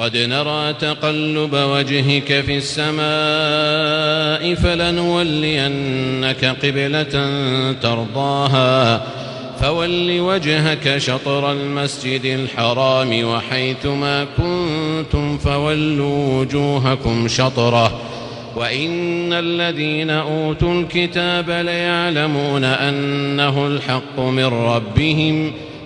قد نرى تقلب وجهك في السماء فلنولينك قبلة ترضاها. فول وجهك شطر المسجد الحرام وحيث ما كنتم فولوا وجوهكم شطره. وإن الذين أوتوا الكتاب ليعلمون أنه الحق من ربهم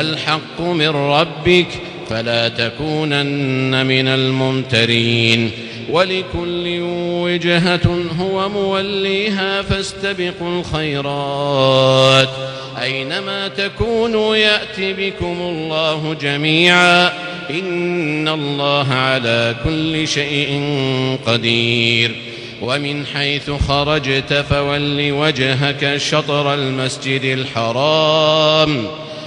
الحق من ربك فلا تكونن من الممترين ولكل وجهة هو موليها فاستبقوا الخيرات أينما تكونوا يأتي بكم الله جميعا إن الله على كل شيء قدير ومن حيث خرجت فول وجهك شطر المسجد الحرام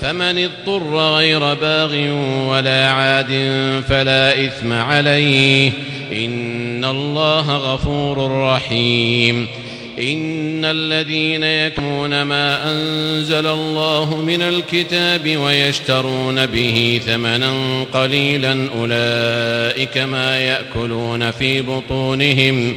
فمن اضطر غير باغ ولا عاد فلا إثم عليه. إن الله غفور رحيم. إن الذين يكمون ما أنزل الله من الكتاب ويشترون به ثمنا قليلا أولئك ما يأكلون في بطونهم.